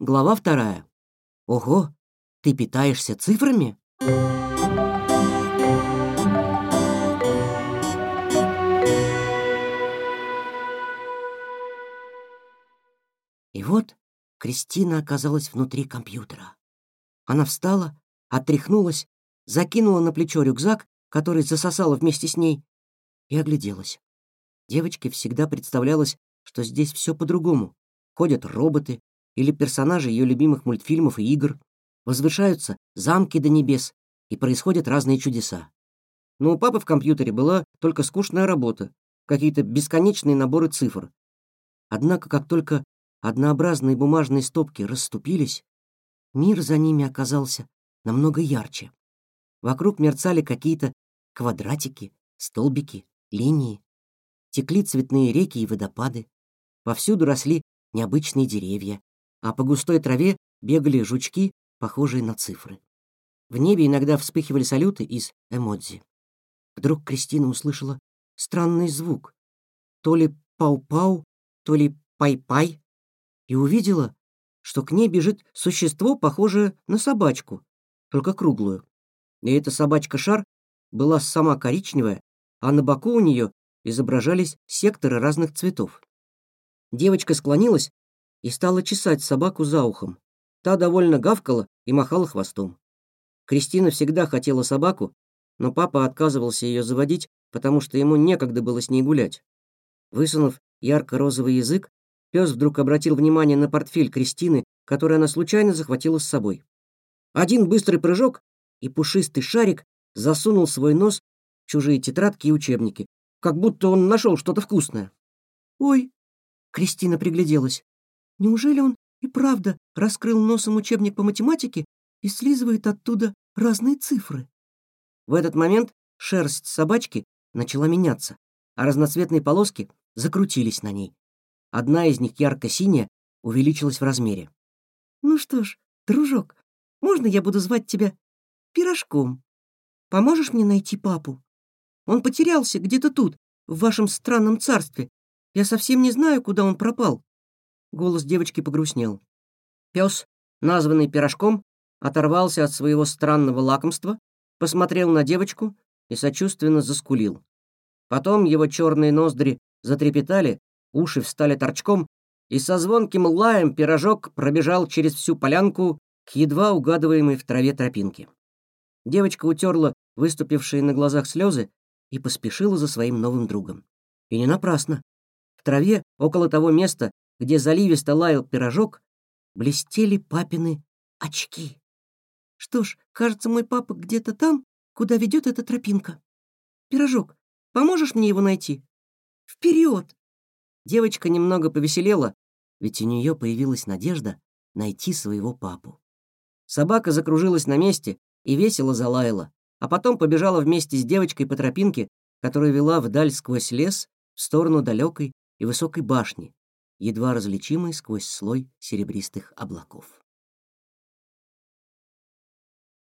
Глава вторая. Ого, ты питаешься цифрами? И вот Кристина оказалась внутри компьютера. Она встала, отряхнулась, закинула на плечо рюкзак, который засосала вместе с ней, и огляделась. Девочке всегда представлялось, что здесь все по-другому. Ходят роботы, или персонажи ее любимых мультфильмов и игр, возвышаются замки до небес, и происходят разные чудеса. Но у папы в компьютере была только скучная работа, какие-то бесконечные наборы цифр. Однако, как только однообразные бумажные стопки расступились, мир за ними оказался намного ярче. Вокруг мерцали какие-то квадратики, столбики, линии. Текли цветные реки и водопады. Повсюду росли необычные деревья, а по густой траве бегали жучки, похожие на цифры. В небе иногда вспыхивали салюты из эмодзи. Вдруг Кристина услышала странный звук. То ли пау-пау, то ли пай-пай, и увидела, что к ней бежит существо, похожее на собачку, только круглую. И эта собачка-шар была сама коричневая, а на боку у нее изображались секторы разных цветов. Девочка склонилась и стала чесать собаку за ухом. Та довольно гавкала и махала хвостом. Кристина всегда хотела собаку, но папа отказывался ее заводить, потому что ему некогда было с ней гулять. Высунув ярко-розовый язык, пес вдруг обратил внимание на портфель Кристины, который она случайно захватила с собой. Один быстрый прыжок, и пушистый шарик засунул свой нос в чужие тетрадки и учебники, как будто он нашел что-то вкусное. «Ой!» — Кристина пригляделась. Неужели он и правда раскрыл носом учебник по математике и слизывает оттуда разные цифры? В этот момент шерсть собачки начала меняться, а разноцветные полоски закрутились на ней. Одна из них, ярко-синяя, увеличилась в размере. «Ну что ж, дружок, можно я буду звать тебя Пирожком? Поможешь мне найти папу? Он потерялся где-то тут, в вашем странном царстве. Я совсем не знаю, куда он пропал. Голос девочки погрустнел. Пес, названный пирожком, оторвался от своего странного лакомства, посмотрел на девочку и сочувственно заскулил. Потом его черные ноздри затрепетали, уши встали торчком, и со звонким лаем пирожок пробежал через всю полянку к едва угадываемой в траве тропинке. Девочка утерла выступившие на глазах слезы и поспешила за своим новым другом. И не напрасно. В траве, около того места, где заливисто лаял пирожок, блестели папины очки. Что ж, кажется, мой папа где-то там, куда ведет эта тропинка. Пирожок, поможешь мне его найти? Вперед! Девочка немного повеселела, ведь у нее появилась надежда найти своего папу. Собака закружилась на месте и весело залаяла, а потом побежала вместе с девочкой по тропинке, которая вела вдаль сквозь лес в сторону далекой и высокой башни, едва различимый сквозь слой серебристых облаков.